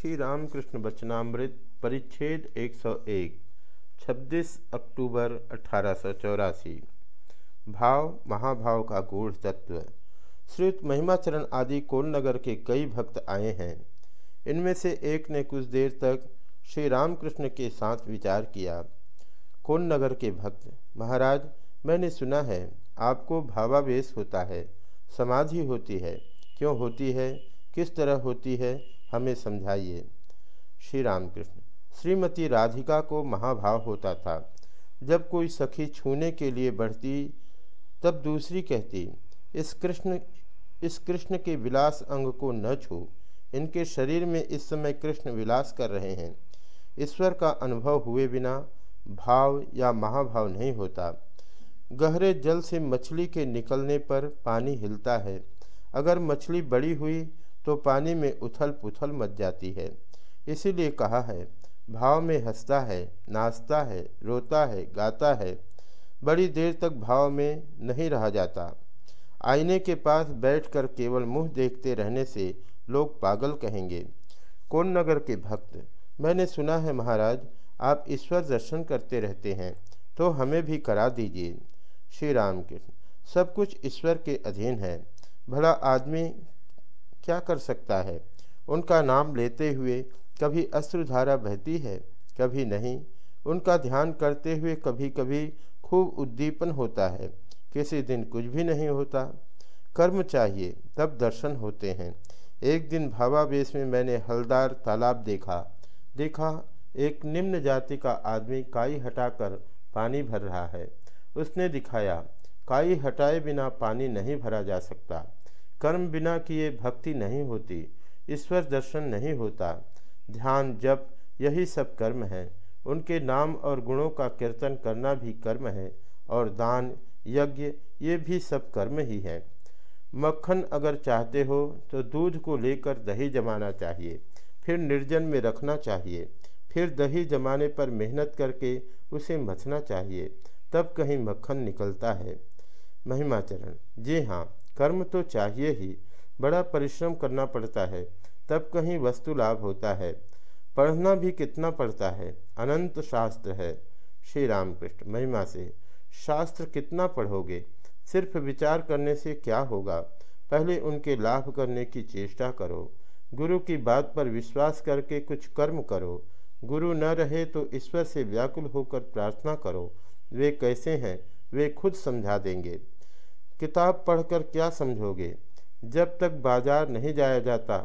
श्री रामकृष्ण वचनामृत परिच्छेद 101 26 अक्टूबर अठारह सौ चौरासी। भाव, महाभाव का गूढ़ तत्व। श्रुत महिमाचरण आदि कोलनगर के कई भक्त आए हैं। इनमें से एक ने कुछ देर तक श्री रामकृष्ण के साथ विचार किया। कोलनगर के भक्त, महाराज, मैंने सुना है, आपको भावावेश होता है, समाधि होती है। क्यों होती है? किस तरह होती है? हमें समझाइए। श्री रामकृष्ण, श्रीमती राधिका को महाभाव होता था। जब कोई सखी छूने के लिए बढ़ती, तब दूसरी कहती, इस कृष्ण इस कृष्ण के विलास अंग को न छू। इनके शरीर में इस समय कृष्ण विलास कर रहे हैं। ईश्वर का अनुभव हुए बिना भाव या महाभाव नहीं होता। गहरे जल से मछली के निकलने पर पानी हिलता है। अगर मछली बड़ी हुई तो पानी में उथल पुथल मच जाती है। इसीलिए कहा है, भाव में हंसता है, नाचता है, रोता है, गाता है। बड़ी देर तक भाव में नहीं रहा जाता। आईने के पास बैठकर केवल मुँह देखते रहने से लोग पागल कहेंगे, कौन नगर के भक्त? मैंने सुना है महाराज, आप ईश्वर दर्शन करते रहते हैं तो हमें भी करा दीजिए। श्री राम कृष्ण सब कुछ ईश्वर के अधीन है। भला आदमी क्या कर सकता है? उनका नाम लेते हुए कभी अश्रुधारा बहती है, कभी नहीं। उनका ध्यान करते हुए कभी कभी खूब उद्दीपन होता है, किसी दिन कुछ भी नहीं होता। कर्म चाहिए, तब दर्शन होते हैं। एक दिन भावावेश में मैंने हलदार तालाब देखा। देखा, एक निम्न जाति का आदमी काई हटाकर पानी भर रहा है। उसने दिखाया, काई हटाए बिना पानी नहीं भरा जा सकता। कर्म बिना किए भक्ति नहीं होती, ईश्वर दर्शन नहीं होता। ध्यान जप, यही सब कर्म है। उनके नाम और गुणों का कीर्तन करना भी कर्म है, और दान, यज्ञ, ये भी सब कर्म ही है। मक्खन अगर चाहते हो तो दूध को लेकर दही जमाना चाहिए, फिर निर्जन में रखना चाहिए, फिर दही जमाने पर मेहनत करके उसे मथना चाहिए, तब कहीं मक्खन निकलता है। महिमाचरण जी हाँ कर्म तो चाहिए ही, बड़ा परिश्रम करना पड़ता है, तब कहीं वस्तु लाभ होता है। पढ़ना भी कितना पड़ता है, अनंत शास्त्र है। श्री रामकृष्ण महिमा से, शास्त्र कितना पढ़ोगे? सिर्फ़ विचार करने से क्या होगा? पहले उनके लाभ करने की चेष्टा करो। गुरु की बात पर विश्वास करके कुछ कर्म करो। गुरु न रहे तो ईश्वर से व्याकुल होकर प्रार्थना करो। वे कैसे हैं, वे खुद समझा देंगे। किताब पढ़कर क्या समझोगे? जब तक बाज़ार नहीं जाया जाता,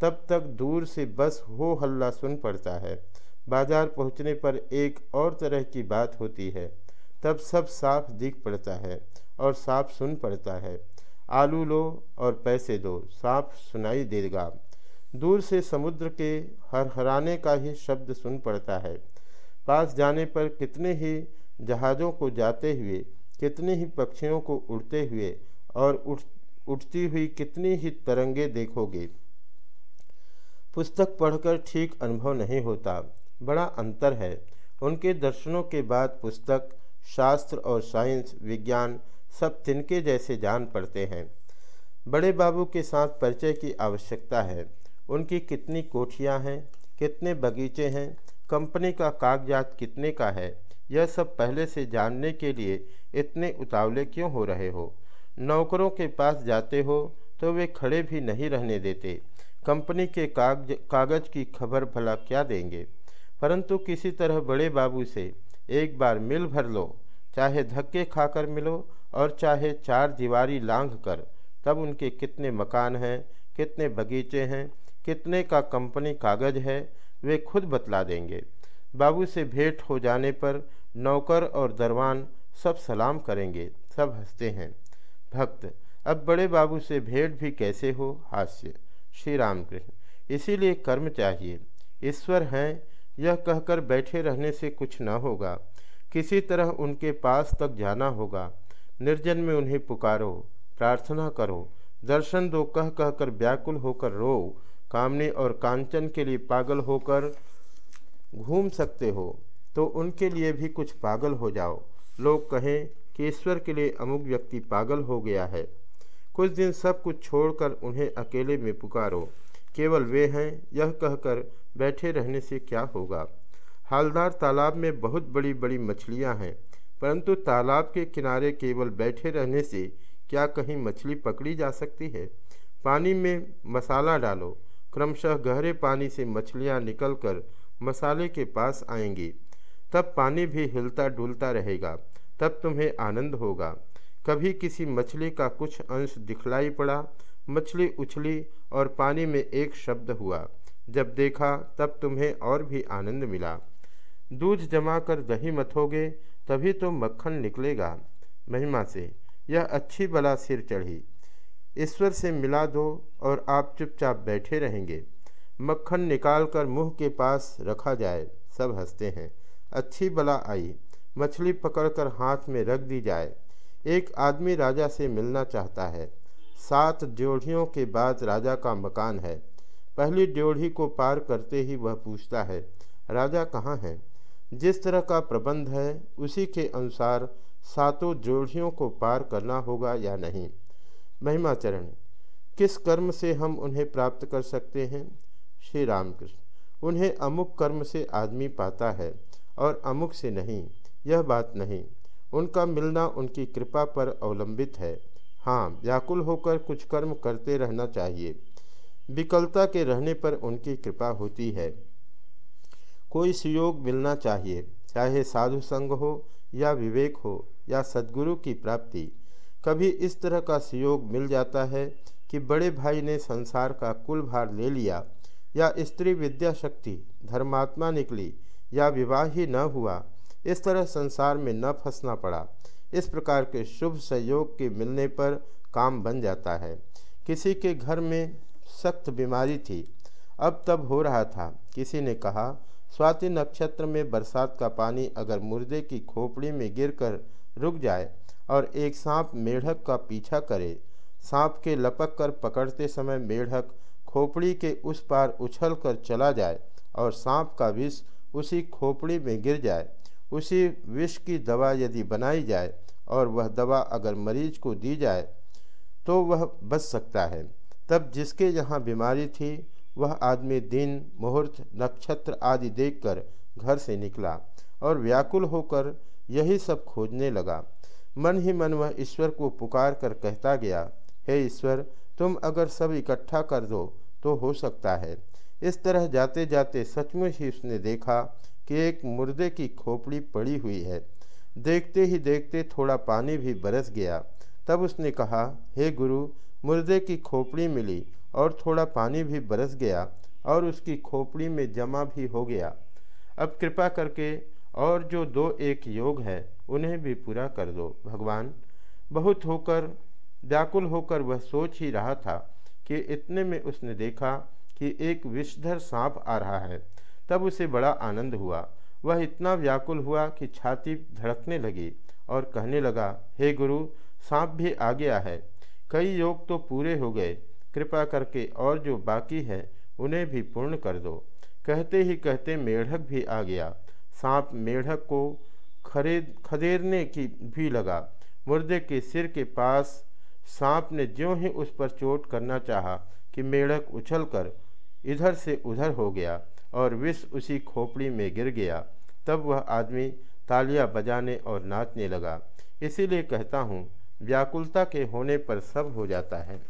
तब तक दूर से बस हो हल्ला सुन पड़ता है। बाज़ार पहुँचने पर एक और तरह की बात होती है। तब सब साफ़ दिख पड़ता है और साफ़ सुन पड़ता है। आलू लो और पैसे दो, साफ़ सुनाई देगा। दूर से समुद्र के हरहराने का ही शब्द सुन पड़ता है। पास जाने पर कितने ही जहाज़ों को जाते हुए कितने ही पक्षियों को उड़ते हुए और उठ उठती हुई कितनी ही तरंगे देखोगे। पुस्तक पढ़कर ठीक अनुभव नहीं होता, बड़ा अंतर है। उनके दर्शनों के बाद पुस्तक, शास्त्र और साइंस, विज्ञान सब तिनके जैसे जान पड़ते हैं। बड़े बाबू के साथ परिचय की आवश्यकता है। उनकी कितनी कोठियाँ हैं, कितने बगीचे हैं कंपनी का कागजात कितने का है, यह सब पहले से जानने के लिए इतने उतावले क्यों हो रहे हो? नौकरों के पास जाते हो तो वे खड़े भी नहीं रहने देते। कंपनी के कागज़ कागज़ की खबर भला क्या देंगे? परंतु किसी तरह बड़े बाबू से एक बार मिल भर लो, चाहे धक्के खाकर मिलो और चाहे चार दीवारी लांघ कर, तब उनके कितने मकान हैं, कितने बगीचे हैं, कितने का कंपनी कागज़ है वे खुद बतला देंगे। बाबू से भेंट हो जाने पर नौकर और दरवान सब सलाम करेंगे, सब हँसते हैं। भक्त, अब बड़े बाबू से भेंट भी कैसे हो? हास्य। श्री रामकृष्ण इसीलिए कर्म चाहिए। ईश्वर हैं, यह कहकर बैठे रहने से कुछ न होगा। किसी तरह उनके पास तक जाना होगा। निर्जन में उन्हें पुकारो, प्रार्थना करो। दर्शन दो कह कहकर व्याकुल होकर रो। कामने और कांचन के लिए पागल होकर घूम सकते हो तो उनके लिए भी कुछ पागल हो जाओ। लोग कहें कि ईश्वर के लिए अमुक व्यक्ति पागल हो गया है। कुछ दिन सब कुछ छोड़कर उन्हें अकेले में पुकारो। केवल वे हैं, यह कहकर बैठे रहने से क्या होगा? हालदार तालाब में बहुत बड़ी बड़ी मछलियाँ हैं, परंतु तालाब के किनारे केवल बैठे रहने से क्या कहीं मछली पकड़ी जा सकती है? पानी में मसाला डालो क्रमशः गहरे पानी से मछलियाँ निकलकर मसाले के पास आएँगी। तब पानी भी हिलता डुलता रहेगा, तब तुम्हें आनंद होगा। कभी किसी मछली का कुछ अंश दिखलाई पड़ा, मछली उछली और पानी में एक शब्द हुआ। जब देखा, तब तुम्हें और भी आनंद मिला। दूध जमा कर दही मथोगे तभी तो मक्खन निकलेगा। महिमा से, यह अच्छी बला सिर चढ़ी। ईश्वर से मिला दो और आप चुपचाप बैठे रहेंगे। मक्खन निकालकर मुँह के पास रखा जाए, सब हँसते हैं। अच्छी बला आई, मछली पकड़कर हाथ में रख दी जाए। एक आदमी राजा से मिलना चाहता है। सात ड्योढ़ियों के बाद राजा का मकान है। पहली ड्योढ़ी को पार करते ही वह पूछता है, राजा कहाँ है? जिस तरह का प्रबंध है, उसी के अनुसार सातों जोड़ियों को पार करना होगा या नहीं? महिमाचरण किस कर्म से हम उन्हें प्राप्त कर सकते हैं? श्री रामकृष्ण। उन्हें अमुक कर्म से आदमी पाता है और अमुक से नहीं, यह बात नहीं। उनका मिलना उनकी कृपा पर अवलंबित है। हाँ व्याकुल होकर कुछ कर्म करते रहना चाहिए। विकलता के रहने पर उनकी कृपा होती है। कोई सुयोग मिलना चाहिए, चाहे साधु संग हो या विवेक हो या सदगुरु की प्राप्ति। कभी इस तरह का सुयोग मिल जाता है कि बड़े भाई ने संसार का कुल भार ले लिया, या स्त्री विद्या शक्ति, धर्मात्मा निकली, या विवाह ही न हुआ, इस तरह संसार में न फंसना पड़ा। इस प्रकार के शुभ सहयोग के मिलने पर काम बन जाता है। किसी के घर में सख्त बीमारी थी। अब तब हो रहा था। किसी ने कहा, स्वाति नक्षत्र में बरसात का पानी अगर मुर्दे की खोपड़ी में गिरकर रुक जाए और एक सांप मेढक का पीछा करे। सांप के लपक कर पकड़ते समय मेढक खोपड़ी के उस पार उछल कर चला जाए और सांप का विष उसी खोपड़ी में गिर जाए। उसी विष की दवा यदि बनाई जाए और वह दवा अगर मरीज़ को दी जाए तो वह बच सकता है। तब जिसके यहाँ बीमारी थी, वह आदमी दिन, मुहूर्त, नक्षत्र आदि देखकर घर से निकला और व्याकुल होकर यही सब खोजने लगा। मन ही मन वह ईश्वर को पुकार कर कहता गया, हे ईश्वर, तुम अगर सब इकट्ठा कर दो तो हो सकता है। इस तरह जाते जाते सचमुच ही उसने देखा कि एक मुर्दे की खोपड़ी पड़ी हुई है। देखते ही देखते थोड़ा पानी भी बरस गया। तब उसने कहा, हे गुरु, मुर्दे की खोपड़ी मिली और थोड़ा पानी भी बरस गया और उसकी खोपड़ी में जमा भी हो गया। अब कृपा करके और जो दो एक योग है उन्हें भी पूरा कर दो। भगवान, बहुत होकर, व्याकुल होकर वह सोच ही रहा था कि इतने में उसने देखा कि एक विषधर सांप आ रहा है। तब उसे बड़ा आनंद हुआ। वह इतना व्याकुल हुआ कि छाती धड़कने लगी और कहने लगा, हे गुरु, सांप भी आ गया है। कई योग तो पूरे हो गए। कृपा करके और जो बाकी है, उन्हें भी पूर्ण कर दो। कहते ही कहते मेढक भी आ गया। सांप मेढक को खरीद, खदेरने की भी लगा। मुर्दे के सिर के पास सांप ने ज्यों ही उस पर चोट करना चाहा कि मेढक उछलकर इधर से उधर हो गया और विष उसी खोपड़ी में गिर गया, तब वह आदमी तालियाँ बजाने और नाचने लगा। इसीलिए कहता हूँ, व्याकुलता के होने पर सब हो जाता है।